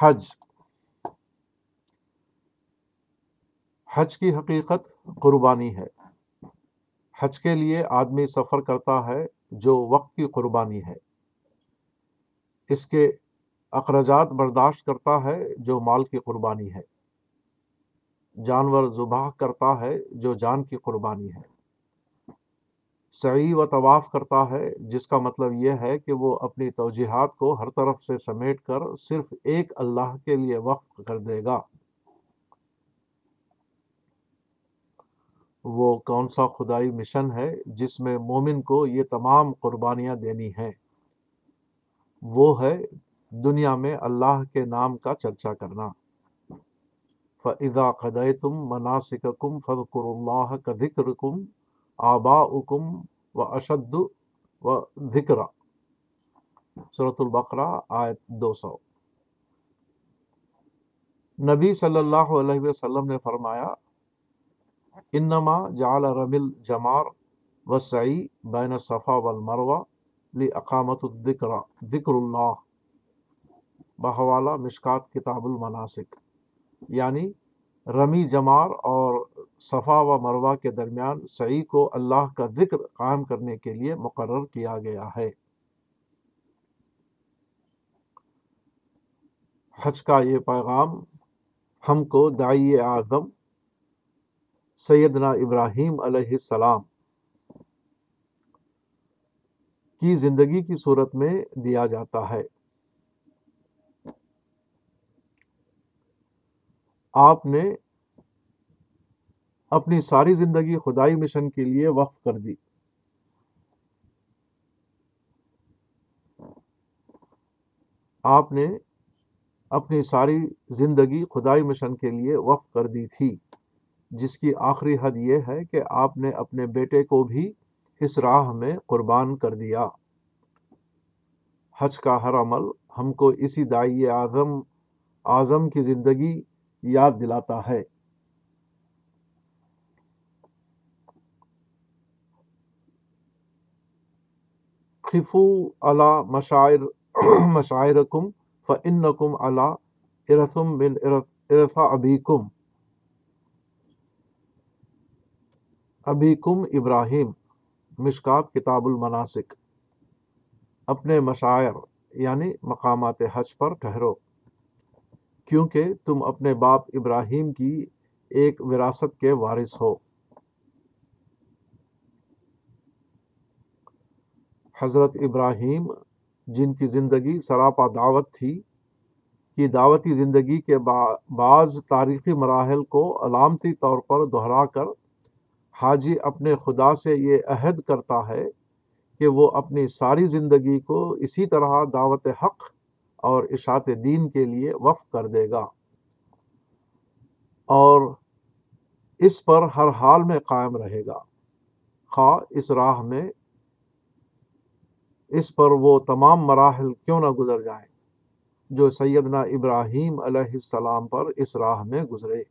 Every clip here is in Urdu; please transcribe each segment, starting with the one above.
حج۔ حج کی حقیقت قربانی ہے۔ حج کے لیے آدمی سفر کرتا ہے جو وقت کی قربانی ہے۔ اس کے اخراجات برداشت کرتا ہے جو مال کی قربانی ہے۔ جانور ذبح کرتا ہے جو جان کی قربانی ہے۔ سعی و طواف کرتا ہے، جس کا مطلب یہ ہے کہ وہ اپنی توجیحات کو ہر طرف سے سمیٹ کر صرف ایک اللہ کے لیے وقف کر دے گا۔ وہ کون سا خدائی مشن ہے جس میں مومن کو یہ تمام قربانیاں دینی ہیں؟ وہ ہے دنیا میں اللہ کے نام کا چرچا کرنا۔ فضا قدے تم مناسک کم فضکر آبا اکم و اشد و ذکر صورت البقرہ، آیت دو سو نبی صلی اللہ علیہ وسلم نے فرمایا، انما جعل رمل جمار وسعی بین صفا والمروہ اقامت الذکر، ذکر اللہ۔ بحوالہ مشکات کتاب المناسک یعنی رمی جمار اور صفا و مروہ کے درمیان سعی کو اللہ کا ذکر قائم کرنے کے لیے مقرر کیا گیا ہے۔ حج کا یہ پیغام ہم کو دائی اعظم سیدنا ابراہیم علیہ السلام کی زندگی کی صورت میں دیا جاتا ہے۔ آپ نے اپنی ساری زندگی خدائی مشن کے لیے وقف کر دی۔ آپ نے اپنی ساری زندگی خدائی مشن کے لیے وقف کر دی تھی۔ جس کی آخری حد یہ ہے کہ آپ نے اپنے بیٹے کو بھی اس راہ میں قربان کر دیا۔ حج کا ہر عمل ہم کو اسی دائی اعظم اعظم کی زندگی یاد دلاتا ہے۔ خفو علا مشاعر مشاعرکم فنکم علا ارسم بن ارفا ابھی کم ابھی کم ابراہیم مشکات کتاب المناسک اپنے مشاعر یعنی مقامات حج پر ٹھہرو کیونکہ تم اپنے باپ ابراہیم کی ایک وراثت کے وارث ہو۔ حضرت ابراہیم، جن کی زندگی سراپا دعوت تھی کہ دعوتی زندگی کے بعض تاریخی مراحل کو علامتی طور پر دہرا کر حاجی اپنے خدا سے یہ عہد کرتا ہے کہ وہ اپنی ساری زندگی کو اسی طرح دعوت حق اور اشاعت دین کے لیے وقف کر دے گا۔ اور اس پر ہر حال میں قائم رہے گا۔ خواہ اس راہ میں اس پر وہ تمام مراحل کیوں نہ گزر جائیں جو سیدنا ابراہیم علیہ السلام پر اس راہ میں گزرے۔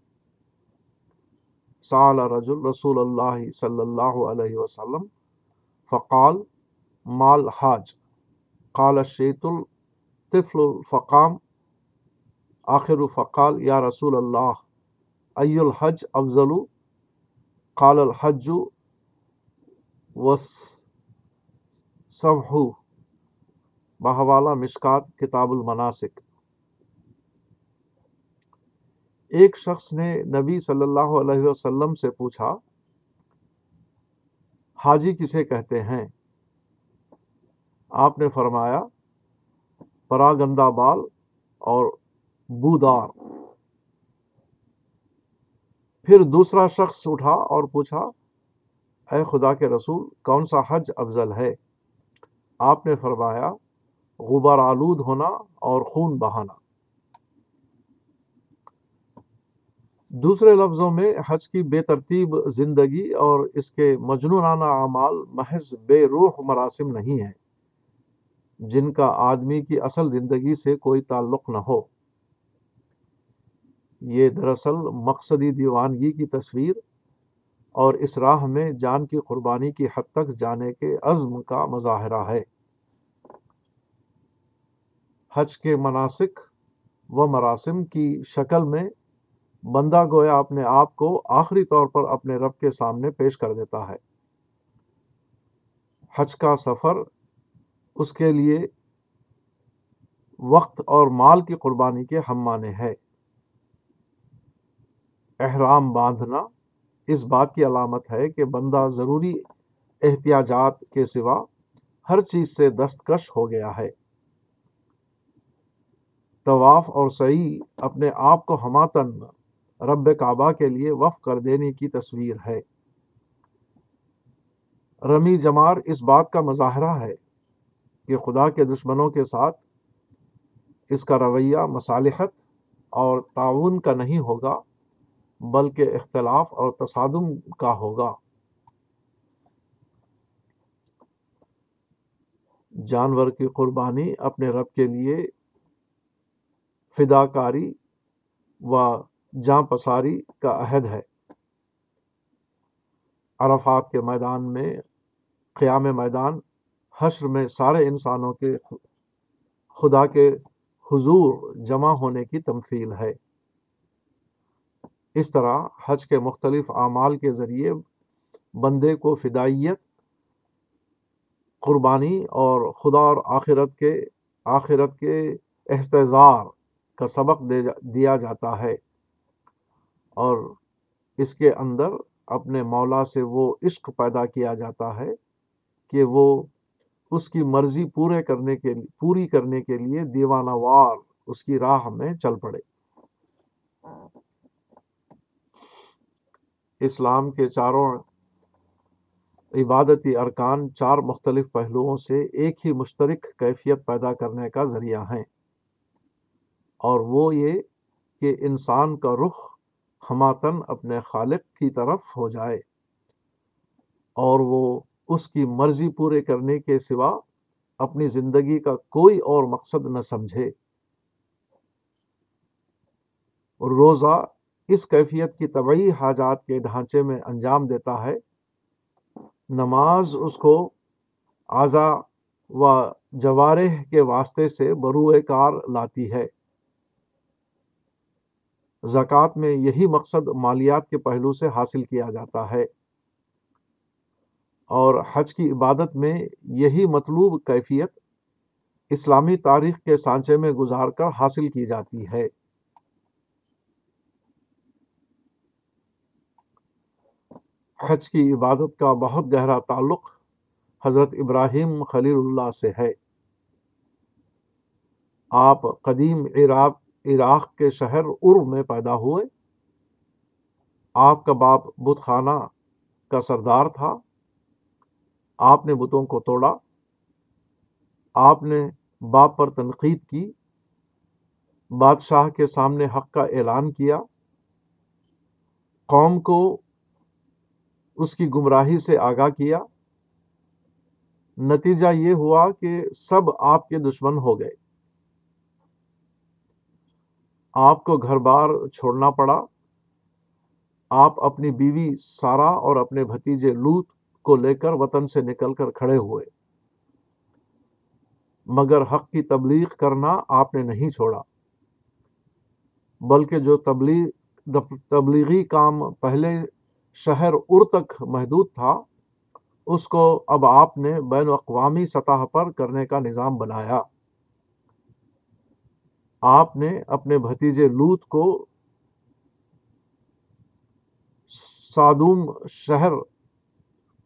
سال رجل رسول اللہ صلی اللہ علیہ وسلم فقال، مال حاج۔ قال، شیت الطفل الفقام۔ آخر فقال، یا رسول اللہ، ای الحج افضل؟ قال، الحج وس صبح بہوالا مشکات کتاب المناسک۔ ایک شخص نے نبی صلی اللہ علیہ وسلم سے پوچھا، حاجی کسے کہتے ہیں؟ آپ نے فرمایا، پراگندہ بال اور بودار۔ پھر دوسرا شخص اٹھا اور پوچھا، اے خدا کے رسول، کون سا حج افضل ہے؟ آپ نے فرمایا، غبار آلود ہونا اور خون بہانا۔ دوسرے لفظوں میں، حج کی بے ترتیب زندگی اور اس کے مجنونانہ اعمال محض بے روح مراسم نہیں ہیں، جن کا آدمی کی اصل زندگی سے کوئی تعلق نہ ہو۔ یہ دراصل مقصدی دیوانگی کی تصویر اور اس راہ میں جان کی قربانی کی حد تک جانے کے عزم کا مظاہرہ ہے۔ حج کے مناسک و مراسم کی شکل میں بندہ گویا اپنے آپ کو آخری طور پر اپنے رب کے سامنے پیش کر دیتا ہے۔ حج کا سفر اس کے لیے وقت اور مال کی قربانی کے ہم مانے ہے احرام باندھنا اس بات کی علامت ہے کہ بندہ ضروری احتیاجات کے سوا ہر چیز سے دستکش ہو گیا ہے۔ طواف اور صحیح اپنے آپ کو ہماتن رب کعبہ کے لیے وف کر دینے کی تصویر ہے۔ رمی جمار اس بات کا مظاہرہ ہے کہ خدا کے دشمنوں کے ساتھ اس کا رویہ مصالحت اور تعاون کا نہیں ہوگا۔ بلکہ اختلاف اور تصادم کا ہوگا۔ جانور کی قربانی اپنے رب کے لیے فدا کاری و جاں پساری کا عہد ہے۔ عرفات کے میدان میں، قیام میدان، حشر میں سارے انسانوں کے خدا کے حضور جمع ہونے کی تمثیل ہے۔ اس طرح حج کے مختلف اعمال کے ذریعے بندے کو فدائیت، قربانی اور خدا اور آخرت کے آخرت کے احتضار کا سبق دے دیا جاتا ہے۔ اور اس کے اندر اپنے مولا سے وہ عشق پیدا کیا جاتا ہے کہ وہ اس کی مرضی پورے کرنے کے، پوری کرنے کے لیے دیوانہ وار اس کی راہ میں چل پڑے۔ اسلام کے چاروں عبادتی ارکان چار مختلف پہلوؤں سے ایک ہی مشترک کیفیت پیدا کرنے کا ذریعہ ہیں۔ اور وہ یہ کہ انسان کا رخ ہماتن اپنے خالق کی طرف ہو جائے اور وہ اس کی مرضی پورے کرنے کے سوا اپنی زندگی کا کوئی اور مقصد نہ سمجھے۔ روزہ اس کیفیت کی طبعی حاجات کے ڈھانچے میں انجام دیتا ہے۔ نماز اس کو اعضا و جوارح کے واسطے سے بروئے کار لاتی ہے۔ زکوٰۃ میں یہی مقصد مالیات کے پہلو سے حاصل کیا جاتا ہے۔ اور حج کی عبادت میں یہی مطلوب کیفیت اسلامی تاریخ کے سانچے میں گزار کر حاصل کی جاتی ہے۔ حج کی عبادت کا بہت گہرا تعلق حضرت ابراہیم خلیل اللہ سے ہے۔ آپ قدیم عراق عراق کے شہر ار میں پیدا ہوئے۔ آپ کا باپ بت خانہ کا سردار تھا۔ آپ نے بتوں کو توڑا۔ آپ نے باپ پر تنقید کی۔ بادشاہ کے سامنے حق کا اعلان کیا۔ قوم کو اس کی گمراہی سے آگاہ کیا۔ نتیجہ یہ ہوا کہ سب آپ کے دشمن ہو گئے۔ آپ کو گھر بار چھوڑنا پڑا۔ آپ اپنی بیوی سارا اور اپنے بھتیجے لوت کو لے کر وطن سے نکل کر کھڑے ہوئے۔ مگر حق کی تبلیغ کرنا آپ نے نہیں چھوڑا۔ بلکہ جو تبلیغ تبلیغی کام پہلے شہر ار تک محدود تھا۔ اس کو اب آپ نے بین الاقوامی سطح پر کرنے کا نظام بنایا۔ آپ نے اپنے بھتیجے لوت کو سادوم شہر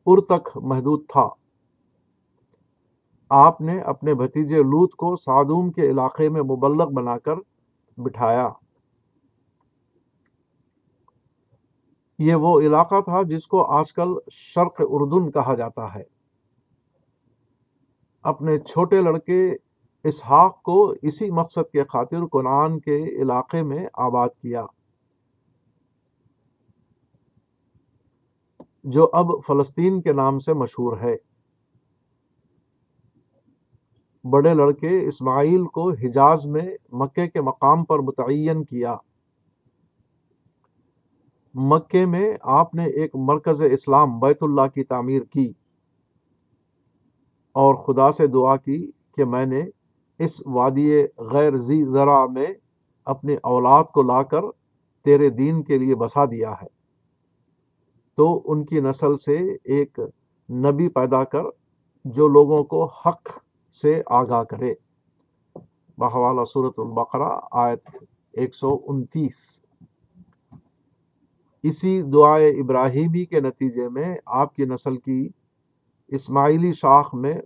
ار تک محدود تھا۔ آپ نے اپنے بھتیجے لوت کو سادوم کے علاقے میں مبلغ بنا کر بٹھایا۔ یہ وہ علاقہ تھا جس کو آج کل شرق اردن کہا جاتا ہے۔ اپنے چھوٹے لڑکے اسحاق کو اسی مقصد کے خاطر قرآن کے علاقے میں آباد کیا۔ جو اب فلسطین کے نام سے مشہور ہے۔ بڑے لڑکے اسماعیل کو حجاز میں مکے کے مقام پر متعین کیا۔ مکے میں آپ نے ایک مرکز اسلام بیت اللہ کی تعمیر کی اور خدا سے دعا کی کہ میں نے اس وادی غیر زی ذرا میں اپنی اولاد کو لا کر تیرے دین کے لیے بسا دیا ہے۔ تو ان کی نسل سے ایک نبی پیدا کر جو لوگوں کو حق سے آگاہ کرے۔ بحوالہ صورت البقرہ آیت ایک سو انتیس۔ اسی دعائے ابراہیمی کے نتیجے میں آپ کی نسل کی اسماعیلی شاخ میں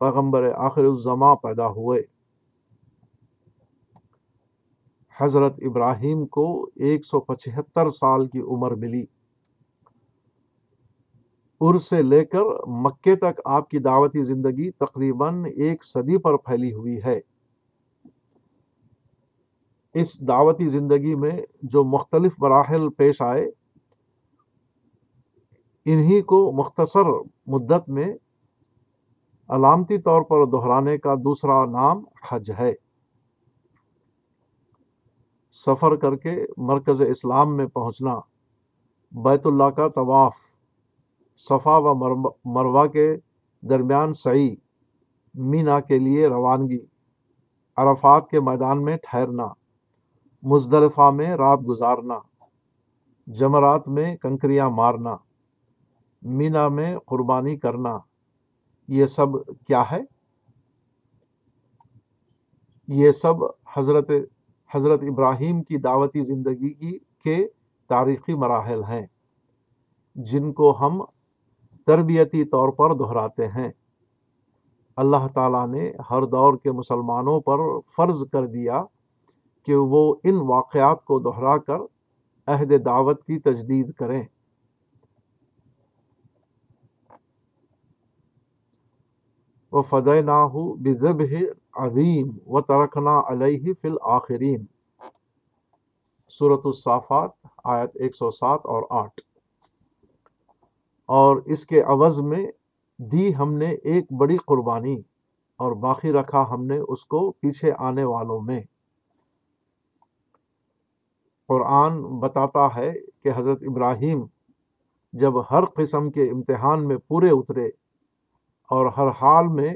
پیغمبر آخر الزماں پیدا ہوئے۔ حضرت ابراہیم کو ایک سو پچہتر سال کی عمر ملی۔ ار سے لے کر مکے تک آپ کی دعوتی زندگی تقریباً ایک صدی پر پھیلی ہوئی ہے۔ اس دعوتی زندگی میں جو مختلف مراحل پیش آئے، انہی کو مختصر مدت میں علامتی طور پر دہرانے کا دوسرا نام حج ہے۔ سفر کر کے مرکز اسلام میں پہنچنا، بیت اللہ کا طواف، صفا و مروا کے درمیان سعی، مینا کے لیے روانگی، عرفات کے میدان میں ٹھہرنا۔ مزدلفہ میں رات گزارنا، جمرات میں کنکریاں مارنا، مینا میں قربانی کرنا، یہ سب کیا ہے؟ یہ سب حضرت حضرت ابراہیم کی دعوتی زندگی کی، کے تاریخی مراحل ہیں، جن کو ہم تربیتی طور پر دہراتے ہیں۔ اللہ تعالیٰ نے ہر دور کے مسلمانوں پر فرض کر دیا کہ وہ ان واقعات کو دہرا کر عہد دعوت کی تجدید کریں۔ و فدع نہ بزب عظیم و ترکنا علیہ فل آخرین صورت الصافات، آیت ایک سو سات اور آٹھ۔ اور اس کے عوض میں دی ہم نے ایک بڑی قربانی اور باقی رکھا ہم نے اس کو پیچھے آنے والوں میں۔ قرآن بتاتا ہے کہ حضرت ابراہیم جب ہر قسم کے امتحان میں پورے اترے اور ہر حال میں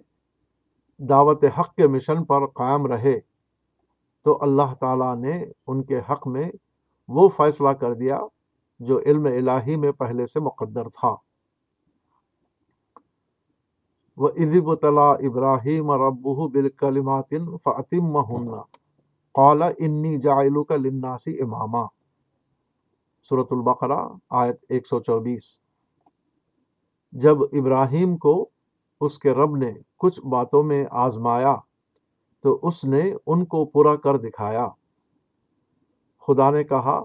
دعوت حق کے مشن پر قائم رہے، تو اللہ تعالیٰ نے ان کے حق میں وہ فیصلہ کر دیا جو علم الہی میں پہلے سے مقدر تھا۔ وہ ادب طلا ابراہیم رب بالکلمات فعتم قال انی جائلو کا لناسی امامہ صورت البقرہ، آیت ایک سو چوبیس۔ جب ابراہیم کو اس کے رب نے کچھ باتوں میں آزمایا، تو اس نے ان کو پورا کر دکھایا۔ خدا نے کہا،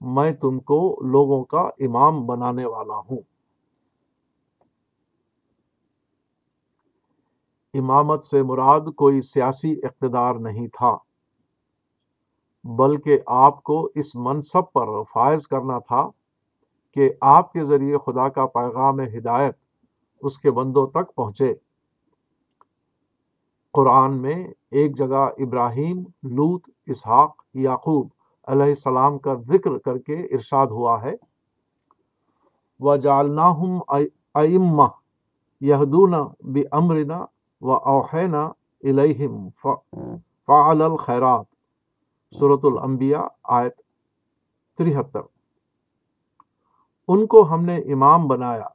میں تم کو لوگوں کا امام بنانے والا ہوں۔ امامت سے مراد کوئی سیاسی اقتدار نہیں تھا۔ بلکہ آپ کو اس منصب پر فائز کرنا تھا کہ آپ کے ذریعے خدا کا پیغام ہدایت اس کے بندوں تک پہنچے۔ قرآن میں ایک جگہ ابراہیم لوت اسحاق، یعقوب علیہ السلام کا ذکر کر کے ارشاد ہوا ہے۔ و جالنا ائمہ یہدون بمرنا و اوحینا الہم فعل الخیرات صورت الانبیاء آیت تریہتر ان کو ہم نے امام بنایا۔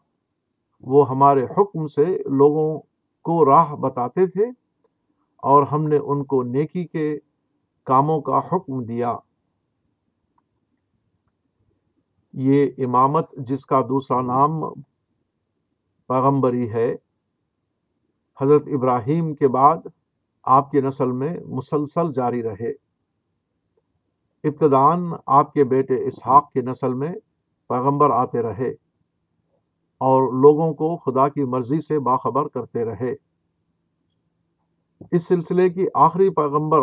وہ ہمارے حکم سے لوگوں کو راہ بتاتے تھے اور ہم نے ان کو نیکی کے کاموں کا حکم دیا۔ یہ امامت جس کا دوسرا نام پیغمبری ہے، حضرت ابراہیم کے بعد آپ کی نسل میں مسلسل جاری رہے۔ ابتدان آپ کے بیٹے اسحاق کی نسل میں پیغمبر آتے رہے اور لوگوں کو خدا کی مرضی سے باخبر کرتے رہے۔ اس سلسلے کی آخری پیغمبر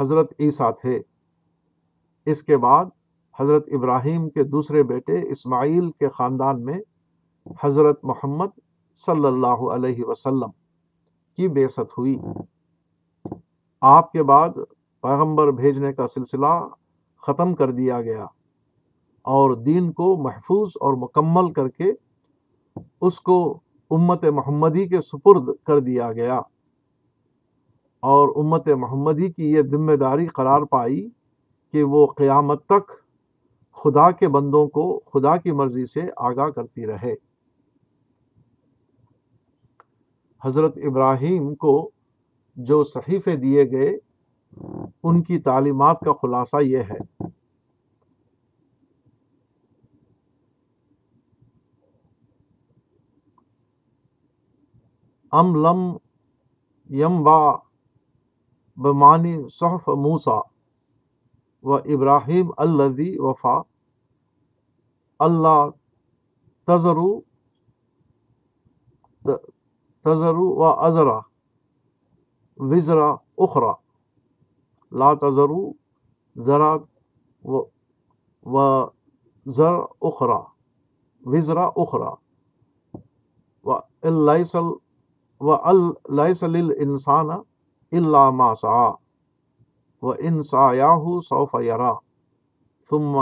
حضرت عیسیٰ تھے۔ اس کے بعد حضرت ابراہیم کے دوسرے بیٹے اسماعیل کے خاندان میں حضرت محمد صلی اللہ علیہ وسلم کی بے ست ہوئی۔ آپ کے بعد پیغمبر بھیجنے کا سلسلہ ختم کر دیا گیا اور دین کو محفوظ اور مکمل کر کے اس کو امت محمدی کے سپرد کر دیا گیا اور امت محمدی کی یہ ذمہ داری قرار پائی کہ وہ قیامت تک خدا کے بندوں کو خدا کی مرضی سے آگاہ کرتی رہے۔ حضرت ابراہیم کو جو صحیفے دیے گئے ان کی تعلیمات کا خلاصہ یہ ہے۔ ام لم یم با بمانی صحف موسا و ابراہیم الذي وفا۔ اللہ تذرو تذرو و ازرا۔ وزرا اخرا۔ لا تذرو، ذرا و ذر اخرا وزرا اخرا و السل و السل انسان اللہ ما و ان سایاہ سوف یرا ثم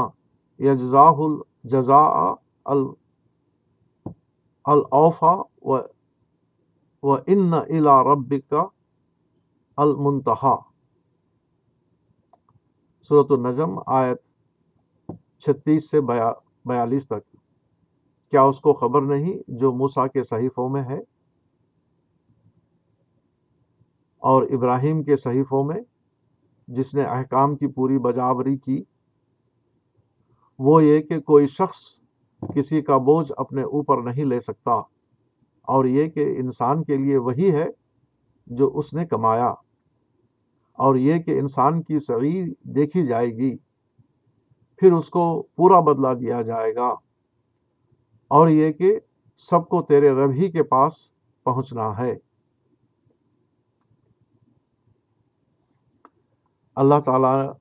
یجزاہ الجزاء الاوفا و ان الا ربک المنتہا صورت النجم، آیت چھتیس سے بیالیس تک۔ کیا اس کو خبر نہیں جو موسا کے صحیفوں میں ہے؟ اور ابراہیم کے صحیفوں میں جس نے احکام کی پوری بجاوری کی۔ وہ یہ کہ کوئی شخص کسی کا بوجھ اپنے اوپر نہیں لے سکتا اور یہ کہ انسان کے لیے وہی ہے جو اس نے کمایا۔ اور یہ کہ انسان کی سعی دیکھی جائے گی، پھر اس کو پورا بدلہ دیا جائے گا۔ اور یہ کہ سب کو تیرے رب ہی کے پاس پہنچنا ہے۔ اللہ تعالیٰ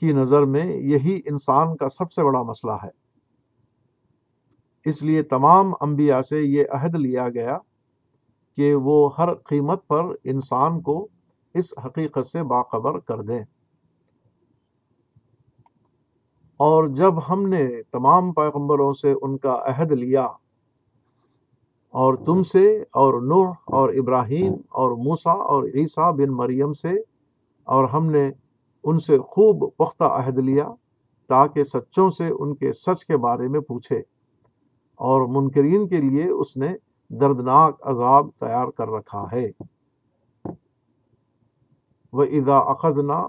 کی نظر میں یہی انسان کا سب سے بڑا مسئلہ ہے۔ اس لیے تمام انبیاء سے یہ عہد لیا گیا کہ وہ ہر قیمت پر انسان کو اس حقیقت سے باخبر کر دیں۔ اور جب ہم نے تمام پیغمبروں سے ان کا عہد لیا، اور تم سے، اور نوح، اور ابراہیم، اور موسا اور عیسیٰ بن مریم سے، اور ہم نے ان سے خوب پختہ عہد لیا تاکہ سچوں سے ان کے سچ کے بارے میں پوچھے، اور منکرین کے لیے اس نے دردناک عذاب تیار کر رکھا ہے۔ وہ ادا اخذنا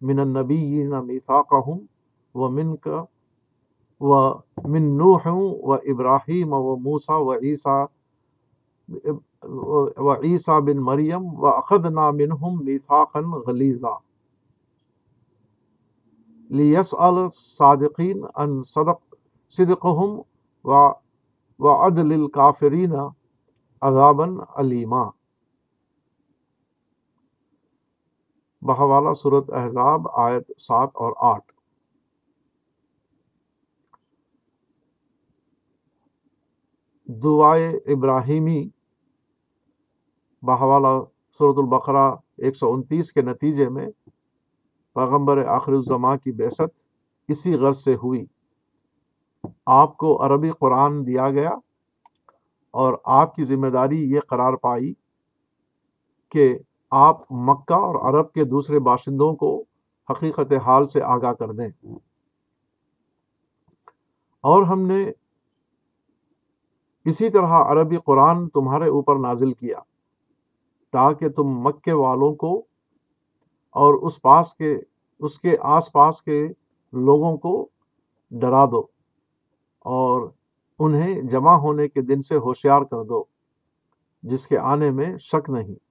من نبی نہ و من کا و من نوح و ابراہیم و موسا و عیسیٰ و عیسیٰ بن مریم و اخذنا منہم میفاقن غلیظہ لیس الصادقین ان صدق صدقہم و وعدل الکافرین عذابا علیما بحوالہ صورت احزاب آیت سات اور آٹھ۔ دعائے ابراہیمی۔ بحوالہ صورت البقرہ ایک سو انتیس کے نتیجے میں پیغمبر آخر الزماں کی بیست اسی غرض سے ہوئی۔ آپ کو عربی قرآن دیا گیا اور آپ کی ذمہ داری یہ قرار پائی کہ آپ مکہ اور عرب کے دوسرے باشندوں کو حقیقت حال سے آگاہ کر دیں۔ اور ہم نے اسی طرح عربی قرآن تمہارے اوپر نازل کیا، تاکہ تم مکے والوں کو اور اس پاس کے، اس کے آس پاس کے لوگوں کو ڈرا دو اور انہیں جمع ہونے کے دن سے ہوشیار کر دو، جس کے آنے میں شک نہیں۔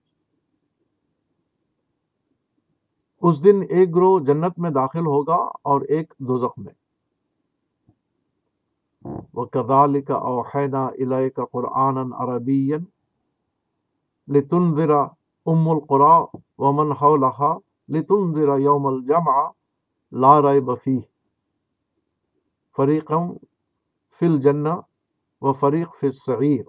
اس دن ایک گروہ جنت میں داخل ہوگا اور ایک دوزخ میں۔ وہ کدال کا اوحینا الہ کا قرآن عربی لتن ذرا ام القرا ومن حولہا لتن ذرا یوم الجمع لا رائے بفی فریقم فل جنا و فریق فل صغیر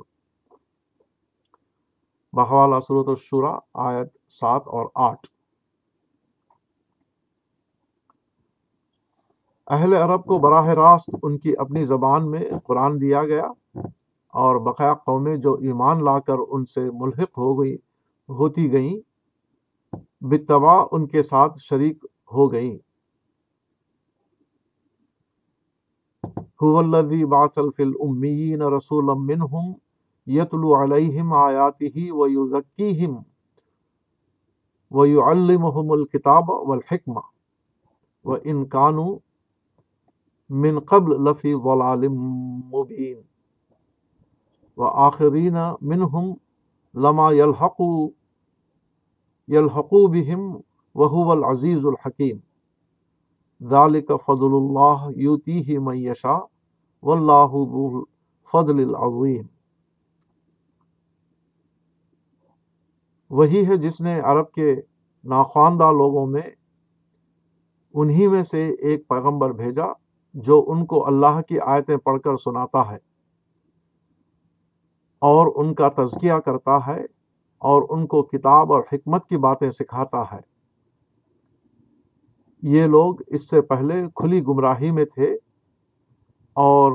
بحوالہ صورت الشورا آیت سات اور آٹھ۔ اہل عرب کو براہ راست ان کی اپنی زبان میں قرآن دیا گیا اور بقایا قومیں جو ایمان لا کر ان سے ملحق ہو گئی، ہوتی گئیں بتبا ان کے ساتھ شریک ہو گئیں۔ هو الذي بعث في الأميين رسولا منهم يتلو عليهم آياته ويزكيهم ويعلمهم الكتاب والحكمة وإن كانوا من قبل لفي ضلال مبين وآخرين منهم لما يلحقوا يلحقوا بهم وهو العزيز الحكيم ذالک فضل اللہ یوتی ہی میشا واللہ ذو فضل العظیم. وہی ہے جس نے عرب کے ناخواندہ لوگوں میں انہی میں سے ایک پیغمبر بھیجا جو ان کو اللہ کی آیتیں پڑھ کر سناتا ہے اور ان کا تزکیہ کرتا ہے اور ان کو کتاب اور حکمت کی باتیں سکھاتا ہے۔ یہ لوگ اس سے پہلے کھلی گمراہی میں تھے اور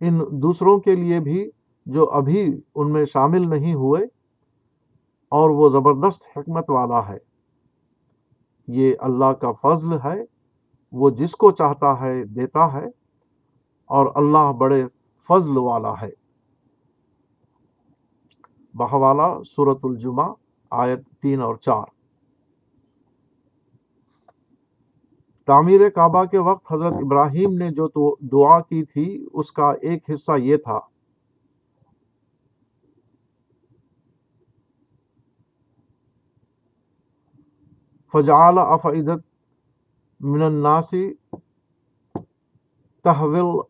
ان دوسروں کے لیے بھی جو ابھی ان میں شامل نہیں ہوئے اور وہ زبردست حکمت والا ہے۔ یہ اللہ کا فضل ہے وہ جس کو چاہتا ہے دیتا ہے اور اللہ بڑے فضل والا ہے۔ بہوالا صورت الجمہ آیت تین اور چار۔ تعمیر کعبہ کے وقت حضرت ابراہیم نے جو دعا کی تھی، اس کا ایک حصہ یہ تھا۔ فجعل افعدت من الناس تحویل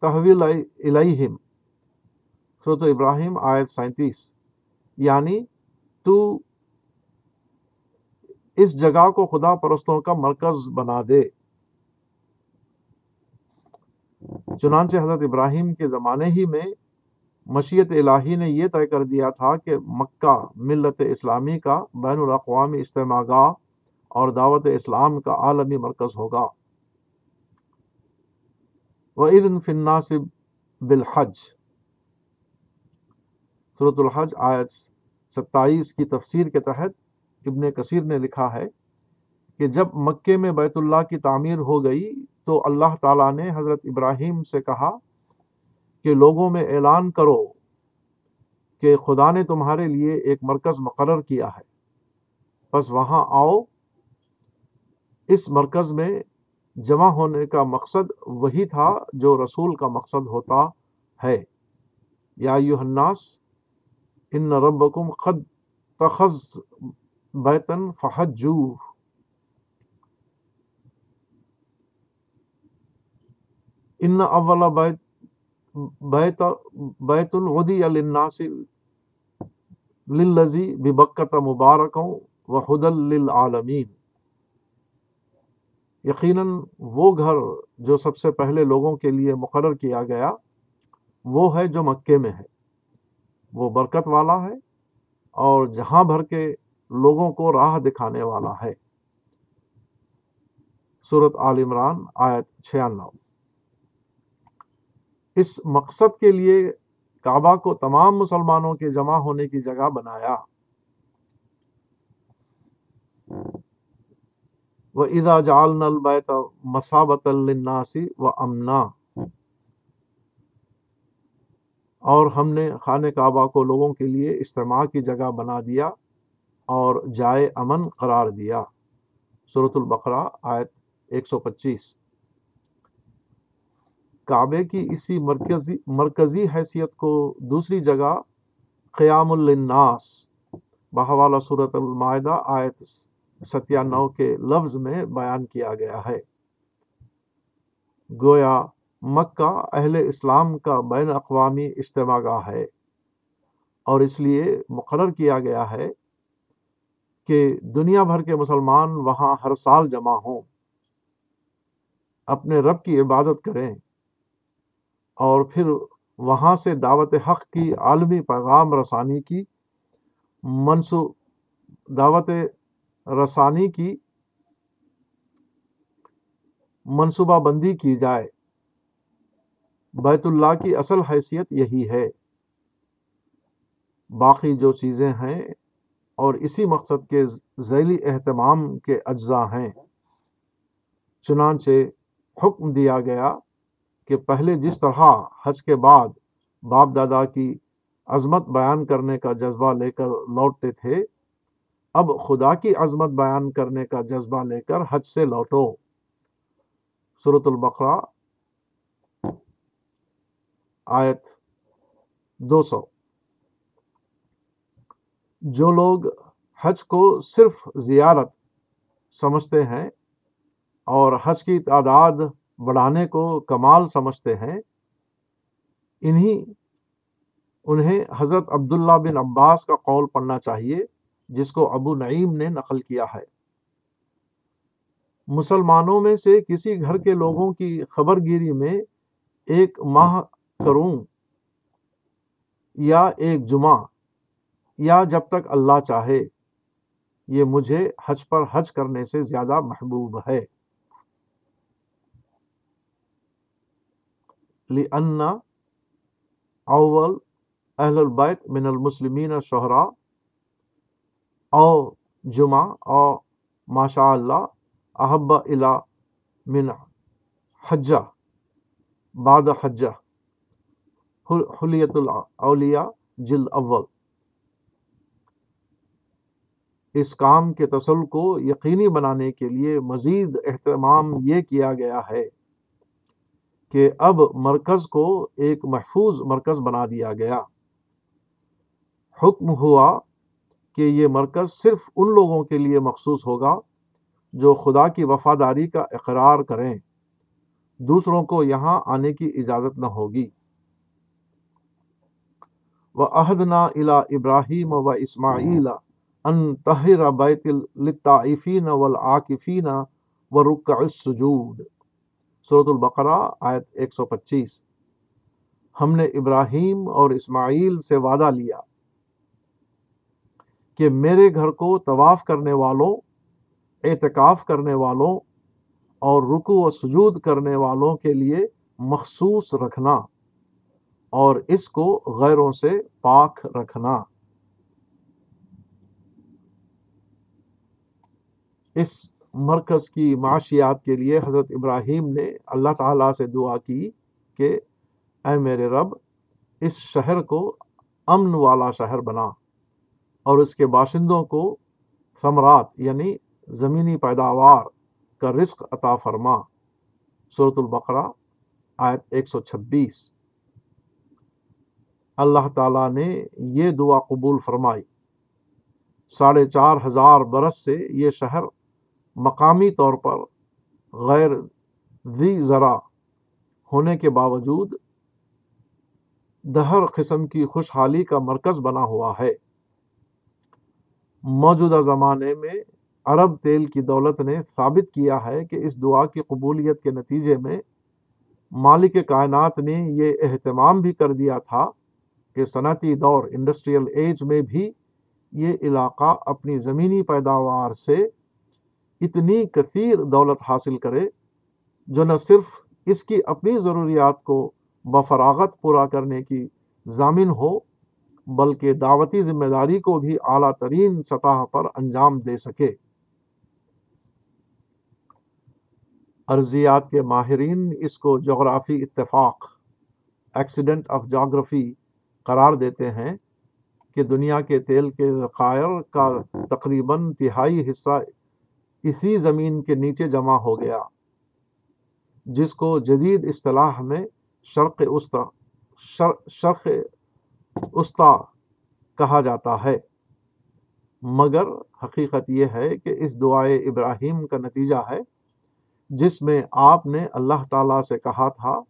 تحویل الیہم صورت ابراہیم آیت سینتیس یعنی تو اس جگہ کو خدا پرستوں کا مرکز بنا دے چنانچہ حضرت ابراہیم کے زمانے ہی میں مشیت الہی نے یہ طے کر دیا تھا کہ مکہ ملت اسلامی کا بین الاقوامی اجتماع گاہ اور دعوت اسلام کا عالمی مرکز ہوگا۔ وہ عید فناسب بالحج۔ صورت الحج آیت ستائیس کی تفسیر کے تحت ابن کثیر نے لکھا ہے کہ جب مکے میں بیت اللہ کی تعمیر ہو گئی تو اللہ تعالیٰ نے حضرت ابراہیم سے کہا کہ لوگوں میں اعلان کرو کہ خدا نے تمہارے لیے ایک مرکز مقرر کیا ہے۔ بس وہاں آؤ اس مرکز میں جمع ہونے کا مقصد وہی تھا جو رسول کا مقصد ہوتا ہے۔ یا الناس، ان ربکم قد تخذ بیتن فحجو ان اول بیت بیت بیت الودی للناس للذی ببکت مبارکوں وحدل للعالمین۔ یقیناً وہ گھر جو سب سے پہلے لوگوں کے لیے مقرر کیا گیا، وہ ہے جو مکے میں ہے۔ وہ برکت والا ہے اور جہاں بھر کے لوگوں کو راہ دکھانے والا ہے۔ صورت عال عمران، آیت چھیانو اس مقصد کے لیے کعبہ کو تمام مسلمانوں کے جمع ہونے کی جگہ بنایا۔ وہ ادا جال نل بیت مسابت الناسی و امنا اور ہم نے خانہ کعبہ کو لوگوں کے لیے اجتماع کی جگہ بنا دیا اور جائے امن قرار دیا۔ صورت البقرہ، آیت ایک سو پچیس۔ کعبے کی اسی مرکزی مرکزی حیثیت کو دوسری جگہ قیام الناس بہوالا صورت المائدہ، آیت ستیا نو کے لفظ میں بیان کیا گیا ہے۔ گویا مکہ اہل اسلام کا بین اقوامی اجتماع گاہ ہے۔ اور اس لیے مقرر کیا گیا ہے کہ دنیا بھر کے مسلمان وہاں ہر سال جمع ہوں، اپنے رب کی عبادت کریں اور پھر وہاں سے دعوت حق کی عالمی پیغام رسانی کی منصو دعوت رسانی کی منصوبہ بندی کی جائے۔ بیت اللہ کی اصل حیثیت یہی ہے۔ باقی جو چیزیں ہیں اور اسی مقصد کے ذیلی اہتمام کے اجزاء ہیں۔ چنانچہ حکم دیا گیا کہ پہلے جس طرح حج کے بعد باپ دادا کی عظمت بیان کرنے کا جذبہ لے کر لوٹتے تھے اب خدا کی عظمت بیان کرنے کا جذبہ لے کر حج سے لوٹو۔ صورت البقرہ، آیت دو سو۔ جو لوگ حج کو صرف زیارت سمجھتے ہیں اور حج کی تعداد بڑھانے کو کمال سمجھتے ہیں، انہی، انہیں حضرت عبداللہ بن عباس کا قول پڑھنا چاہیے۔ جس کو ابو نعیم نے نقل کیا ہے۔ مسلمانوں میں سے کسی گھر کے لوگوں کی خبر گیری میں ایک ماہ کروں یا ایک جمعہ یا جب تک اللہ چاہے، یہ مجھے حج پر حج کرنے سے زیادہ محبوب ہے۔ لِأَنَّ اول اہل البیت من المسلمین شہرا او جمعہ، او ماشاء اللہ، احب الا من حجہ، بعد حجہ حلیت الاولیاء، جلد اول۔ اس کام کے تسل کو یقینی بنانے کے لیے مزید اہتمام یہ کیا گیا ہے کہ اب مرکز کو ایک محفوظ مرکز بنا دیا گیا۔ حکم ہوا کہ یہ مرکز صرف ان لوگوں کے لیے مخصوص ہوگا جو خدا کی وفاداری کا اقرار کریں۔ دوسروں کو یہاں آنے کی اجازت نہ ہوگی۔ و عہدنا الا ابراہیم و اسماعیل ان تہر بیت الطافین والعاکفین و رکع السجود۔ صورت البقرہ، آیت 125 ہم نے ابراہیم اور اسماعیل سے وعدہ لیا۔ کہ میرے گھر کو طواف کرنے والوں، اعتکاف کرنے والوں اور رکو و سجود کرنے والوں کے لیے مخصوص رکھنا اور اس کو غیروں سے پاک رکھنا۔ اس مرکز کی معاشیات کے لیے حضرت ابراہیم نے اللہ تعالیٰ سے دعا کی کہ اے میرے رب، اس شہر کو امن والا شہر بنا۔ اور اس کے باشندوں کو ثمرات یعنی زمینی پیداوار کا رزق عطا فرما۔ صورت البقرہ، آیت ایک سو چھبیس۔ اللہ تعالیٰ نے یہ دعا قبول فرمائی۔ ساڑھے چار ہزار برس سے یہ شہر مقامی طور پر غیر ذی ذرا ہونے کے باوجود دہر قسم کی خوشحالی کا مرکز بنا ہوا ہے۔ موجودہ زمانے میں عرب تیل کی دولت نے ثابت کیا ہے کہ اس دعا کی قبولیت کے نتیجے میں مالک کائنات نے یہ اہتمام بھی کر دیا تھا کہ صنعتی دور انڈسٹریل ایج میں بھی یہ علاقہ اپنی زمینی پیداوار سے اتنی کثیر دولت حاصل کرے جو نہ صرف اس کی اپنی ضروریات کو بفراغت پورا کرنے کی ضامن ہو بلکہ دعوتی ذمہ داری کو بھی اعلیٰ ترین سطح پر انجام دے سکے۔ ارضیات کے ماہرین، اس کو جغرافی اتفاق ایکسیڈنٹ آف جاگرفی قرار دیتے ہیں کہ دنیا کے تیل کے ذخائر کا تقریباً تہائی حصہ اسی زمین کے نیچے جمع ہو گیا، جس کو جدید اصطلاح میں شرق استا شرق استا کہا جاتا ہے۔ مگر حقیقت یہ ہے کہ اس دعائے ابراہیم کا نتیجہ ہے، جس میں آپ نے اللہ تعالیٰ سے کہا تھا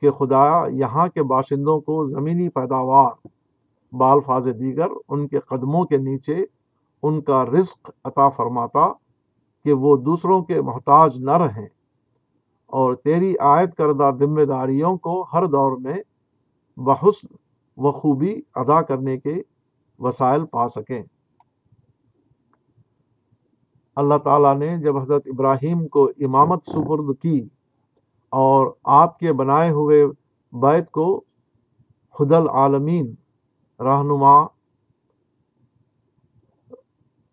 کہ خدا یہاں کے باشندوں کو زمینی پیداوار بال فاض دیگر ان کے قدموں کے نیچے ان کا رزق عطا فرماتا کہ وہ دوسروں کے محتاج نہ رہیں۔ اور تیری عائد کردہ ذمہ داریوں کو ہر دور میں بحسن خوبی ادا کرنے کے وسائل پا سکیں۔ اللہ تعالیٰ نے جب حضرت ابراہیم کو امامت سپرد کی اور آپ کے بنائے ہوئے بیت کو خد العالمین رہنما،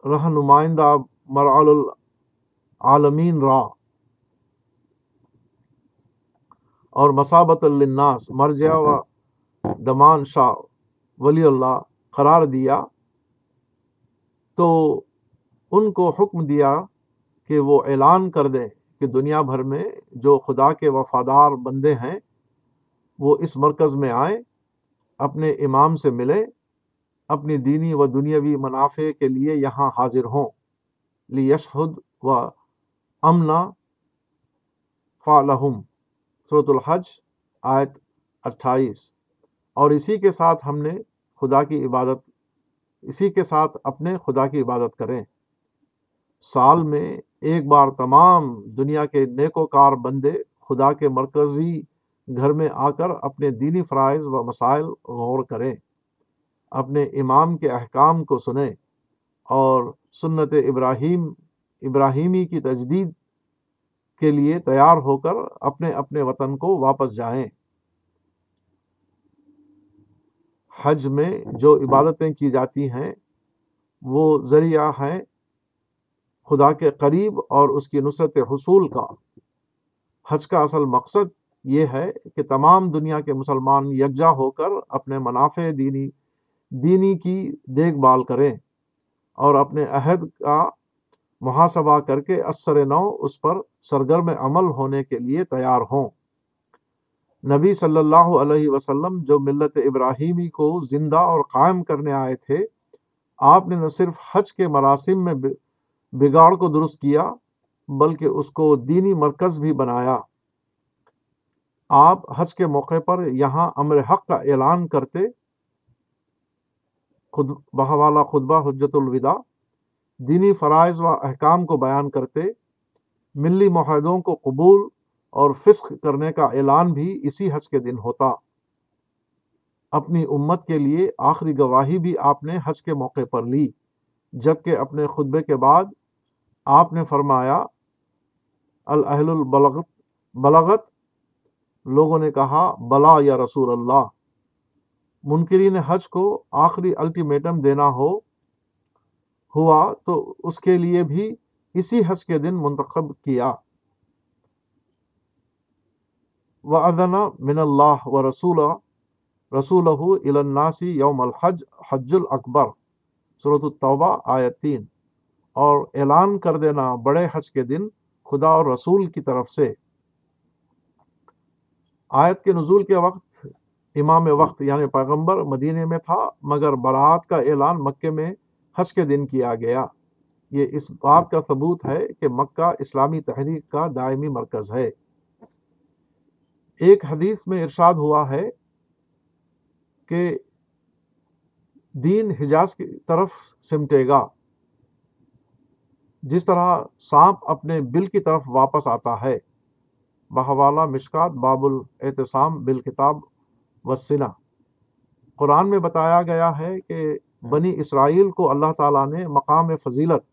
رہنمائندہ مرعل العالمین را۔ اور مسابت للناس، مرجع و دمان شاہ ولی اللہ قرار دیا تو ان کو حکم دیا کہ وہ اعلان کر دیں کہ دنیا بھر میں جو خدا کے وفادار بندے ہیں وہ اس مرکز میں آئیں، اپنے امام سے ملیں، اپنی دینی و دنیاوی منافع کے لیے یہاں حاضر ہوں۔ لی یشہد و امنا فالحم صورت الحج آیت اٹھائیس۔ اور اسی کے ساتھ ہم نے خدا کی عبادت، اسی کے ساتھ اپنے خدا کی عبادت کریں۔ سال میں ایک بار تمام دنیا کے نیک و کار بندے خدا کے مرکزی گھر میں آ کر اپنے دینی فرائض و مسائل غور کریں، اپنے امام کے احکام کو سنیں اور سنت ابراہیم، ابراہیمی کی تجدید کے لیے تیار ہو کر اپنے اپنے وطن کو واپس جائیں۔ حج میں جو عبادتیں کی جاتی ہیں، وہ ذریعہ ہیں خدا کے قریب اور اس کی نصرت حصول کا۔ حج کا اصل مقصد یہ ہے کہ تمام دنیا کے مسلمان یکجا ہو کر اپنے منافع دینی دینی کی دیکھ بھال کریں اور اپنے عہد کا محاسبہ کر کے اثر نو اس پر سرگرم عمل ہونے کے لیے تیار ہوں۔ نبی صلی اللہ علیہ وسلم جو ملت ابراہیمی کو زندہ اور قائم کرنے آئے تھے، آپ نے نہ صرف حج کے مراسم میں بگاڑ کو درست کیا، بلکہ اس کو دینی مرکز بھی بنایا۔ آپ حج کے موقع پر یہاں امر حق کا اعلان کرتے۔ خود بہوالا خطبہ حجت الوداع۔ دینی فرائض و احکام کو بیان کرتے۔ ملی معاہدوں کو قبول۔ اور فسق کرنے کا اعلان بھی اسی حج کے دن ہوتا۔ اپنی امت کے لیے آخری گواہی بھی آپ نے حج کے موقع پر لی، جبکہ اپنے خطبے کے بعد آپ نے فرمایا الحل البلغت بلغت، لوگوں نے کہا، بلا یا رسول اللہ، منکرین حج کو آخری الٹیمیٹم دینا ہو، ہوا تو اس کے لیے بھی اسی حج کے دن منتخب کیا۔ و من اللہ و رسول رسول الناسی یوم الحج، حج الاکبر صورت الطبہ آیتین اور اعلان کر دینا بڑے حج کے دن خدا اور رسول کی طرف سے۔ آیت کے نزول کے وقت، امام وقت یعنی پیغمبر مدینے میں تھا، مگر برات کا اعلان مکے میں حج کے دن کیا گیا۔ یہ اس بات کا ثبوت ہے کہ مکہ اسلامی تحریک کا دائمی مرکز ہے۔ ایک حدیث میں ارشاد ہوا ہے کہ دین حجاز کی طرف سمٹے گا۔ جس طرح سانپ اپنے بل کی طرف واپس آتا ہے۔ بحوالہ مشکات باب الاعتصام بالکتاب وسینہ قرآن میں بتایا گیا ہے کہ بنی اسرائیل کو اللہ تعالیٰ نے مقام فضیلت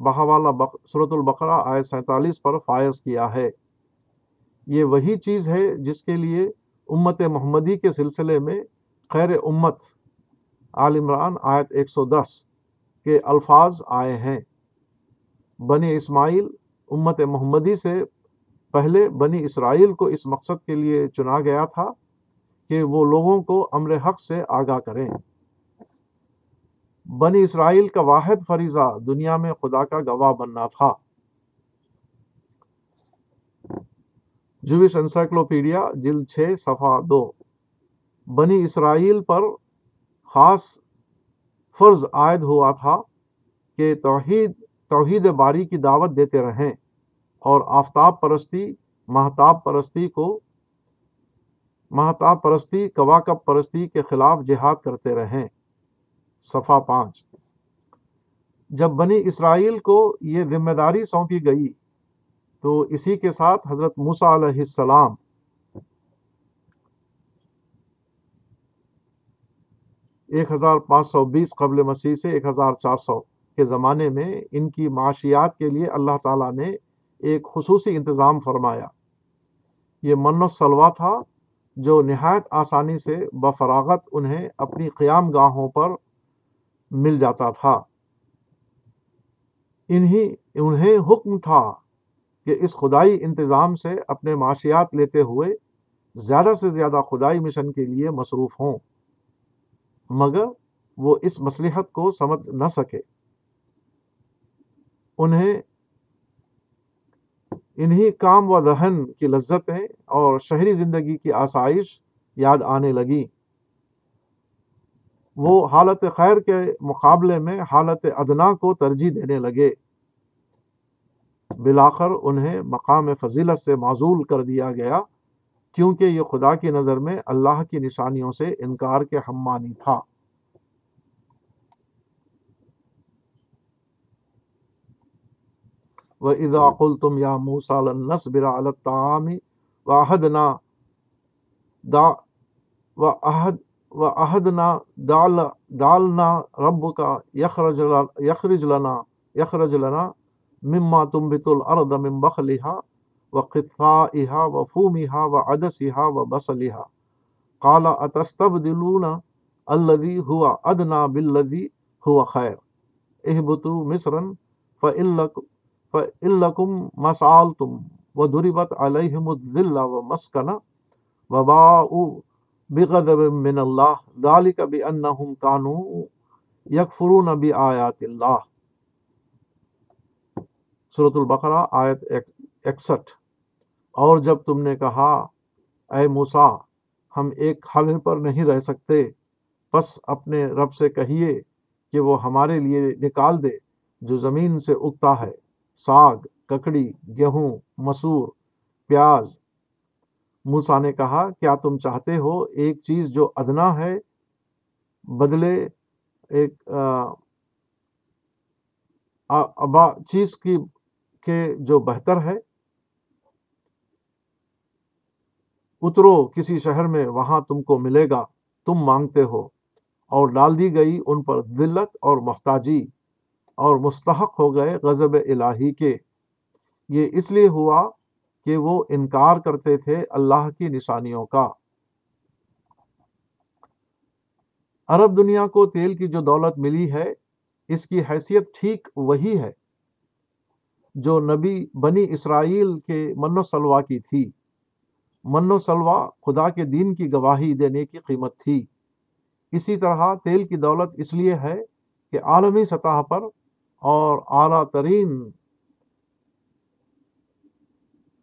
بحوالہ صورت البقرہ آئے سینتالیس پر فائز کیا ہے۔ یہ وہی چیز ہے جس کے لیے امت محمدی کے سلسلے میں خیر امت عال عمران آیت ایک سو دس کے الفاظ آئے ہیں۔ بنی اسماعیل امت محمدی سے پہلے بنی اسرائیل کو اس مقصد کے لیے چنا گیا تھا کہ وہ لوگوں کو امر حق سے آگاہ کریں۔ بنی اسرائیل کا واحد فریضہ دنیا میں خدا کا گواہ بننا تھا۔ جوش انسائکلوپیڈیا، جلد چھ، صفحہ دو۔ بنی اسرائیل پر خاص فرض عائد ہوا تھا کہ توحید توحید باری کی دعوت دیتے رہیں اور آفتاب پرستی محتاب پرستی کو محتاب پرستی، کواکب پرستی کے خلاف جہاد کرتے رہیں۔ صفحہ پانچ۔ جب بنی اسرائیل کو یہ ذمہ داری سونپی گئی تو اسی کے ساتھ حضرت موسیٰ علیہ السلام ایک ہزار پانچ سو بیس قبل مسیح سے ایک ہزار چار سو کے زمانے میں ان کی معاشیات کے لیے اللہ تعالیٰ نے ایک خصوصی انتظام فرمایا۔ یہ من و سلوا تھا جو نہایت آسانی سے بفراغت انہیں اپنی قیام گاہوں پر مل جاتا تھا۔ انہیں انہیں حکم تھا کہ اس خدائی انتظام سے اپنے معاشیات لیتے ہوئے زیادہ سے زیادہ خدائی مشن کے لیے مصروف ہوں۔ مگر وہ اس مصلحت کو سمجھ نہ سکے۔ انہیں، انہی کام و دہن کی لذتیں اور شہری زندگی کی آسائش یاد آنے لگی۔ وہ حالت خیر کے مقابلے میں حالت ادنا کو ترجیح دینے لگے۔ بلاخر انہیں مقام فضیلت سے معذول کر دیا گیا، کیونکہ یہ خدا کی نظر میں اللہ کی نشانیوں سے انکار کے ہمانی تھا۔ وَإِذَا قُلْتُمْ يَا مُوسَى لَن نَصْبِرَ عَلَى الطَّعَامِ وَأَحَدْنَا دا وَأَحَدْ وَأَحَدْنَا دَعْلَ دَعْلْنَا رَبُّكَ يَخْرَجْ لَنَا يَخْرَجْ لَنَا مِمَّا تُنْبِتُ الْأَرْضَ مِنْ بَخْلِهَا وَقِثَائِهَا وَفُومِهَا وَعَدَسِهَا وَبَصَلِهَا. قَالَ، أَتَسْتَبْدِلُونَ الَّذِي هُوَ أَدْنَى بِالَّذِي هُوَ خَيْرٌ؟ اهْبِطُوا مِصْرًا فَإِنَّكُمْ فَإِلَّكُمْ مَسْعَالْتُمْ وَدُرِبَتْ عَلَيْهِمُ الذِّلَّ وَمَسْكَنَ وَبَاءُ بِغَضَبٍ مِّنَ اللَّهِ. ذَلِكَ بِأَنَّهُمْ كَانُوا يَكْفُرُونَ بِآيَاتِ اللَّهِ. سورة البقرہ آیت اکسٹھ۔ اور جب تم نے کہا، اے موسیٰ، ہم ایک حلے پر نہیں رہ سکتے پس اپنے رب سے کہیے کہ وہ ہمارے لیے نکال دے جو زمین سے اگتا ہے۔ ساگ، ککڑی، گیہوں، مسور، پیاز۔ موسا نے کہا، کیا تم چاہتے ہو ایک چیز جو ادنا ہے، بدلے ایک ابا، چیز کی کے جو بہتر ہے، اترو کسی شہر میں، وہاں تم کو ملے گا، تم مانگتے ہو۔ اور ڈال دی گئی ان پر دلت اور محتاجی، اور مستحق ہو گئے غضب الہی کے۔ یہ اس لیے ہوا کہ وہ انکار کرتے تھے اللہ کی نشانیوں کا۔ عرب دنیا کو تیل کی جو دولت ملی ہے، اس کی حیثیت ٹھیک وہی ہے۔ جو نبی بنی اسرائیل کے من و سلوا کی تھی۔ من و سلوا خدا کے دین کی گواہی دینے کی قیمت تھی۔ اسی طرح تیل کی دولت اس لیے ہے کہ عالمی سطح پر اور اعلیٰ ترین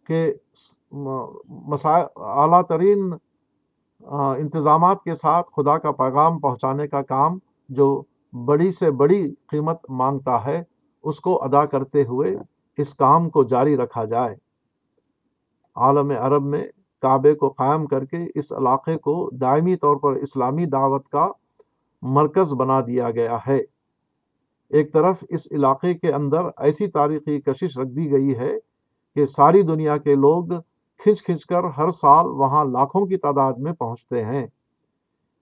کے مسائل اعلیٰ ترین انتظامات کے ساتھ خدا کا پیغام پہنچانے کا کام جو بڑی سے بڑی قیمت مانگتا ہے، اس کو ادا کرتے ہوئے اس کام کو جاری رکھا جائے۔ عالم عرب میں کعبے کو قائم کر کے اس علاقے کو دائمی طور پر اسلامی دعوت کا مرکز بنا دیا گیا ہے۔ ایک طرف اس علاقے کے اندر ایسی تاریخی کشش رکھ دی گئی ہے کہ ساری دنیا کے لوگ کھنچ کھنچ کر ہر سال وہاں لاکھوں کی تعداد میں پہنچتے ہیں۔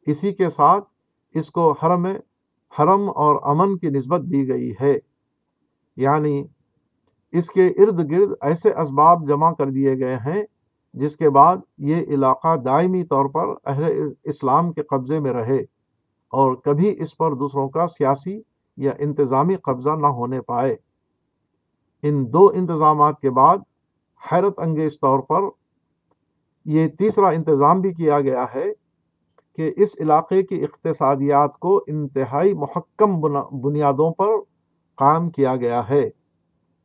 اسی کے ساتھ اس کو حرم حرم اور امن کی نسبت دی گئی ہے۔ یعنی اس کے ارد گرد ایسے اسباب جمع کر دیے گئے ہیں جس کے بعد یہ علاقہ دائمی طور پر اہل اسلام کے قبضے میں رہے اور کبھی اس پر دوسروں کا سیاسی یا انتظامی قبضہ نہ ہونے پائے۔ ان دو انتظامات کے بعد حیرت انگیز طور پر یہ تیسرا انتظام بھی کیا گیا ہے کہ اس علاقے کی اقتصادیات کو انتہائی محکم بنیادوں پر قائم کیا گیا ہے۔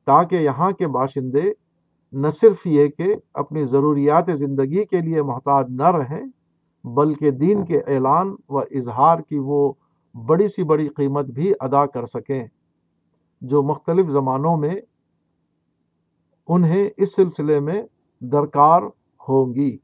تاکہ یہاں کے باشندے نہ صرف یہ کہ اپنی ضروریات زندگی کے لیے محتاج نہ رہیں، بلکہ دین کے اعلان و اظہار کی وہ بڑی سی بڑی قیمت بھی ادا کر سکیں، جو مختلف زمانوں میں انہیں اس سلسلے میں درکار ہوں گی۔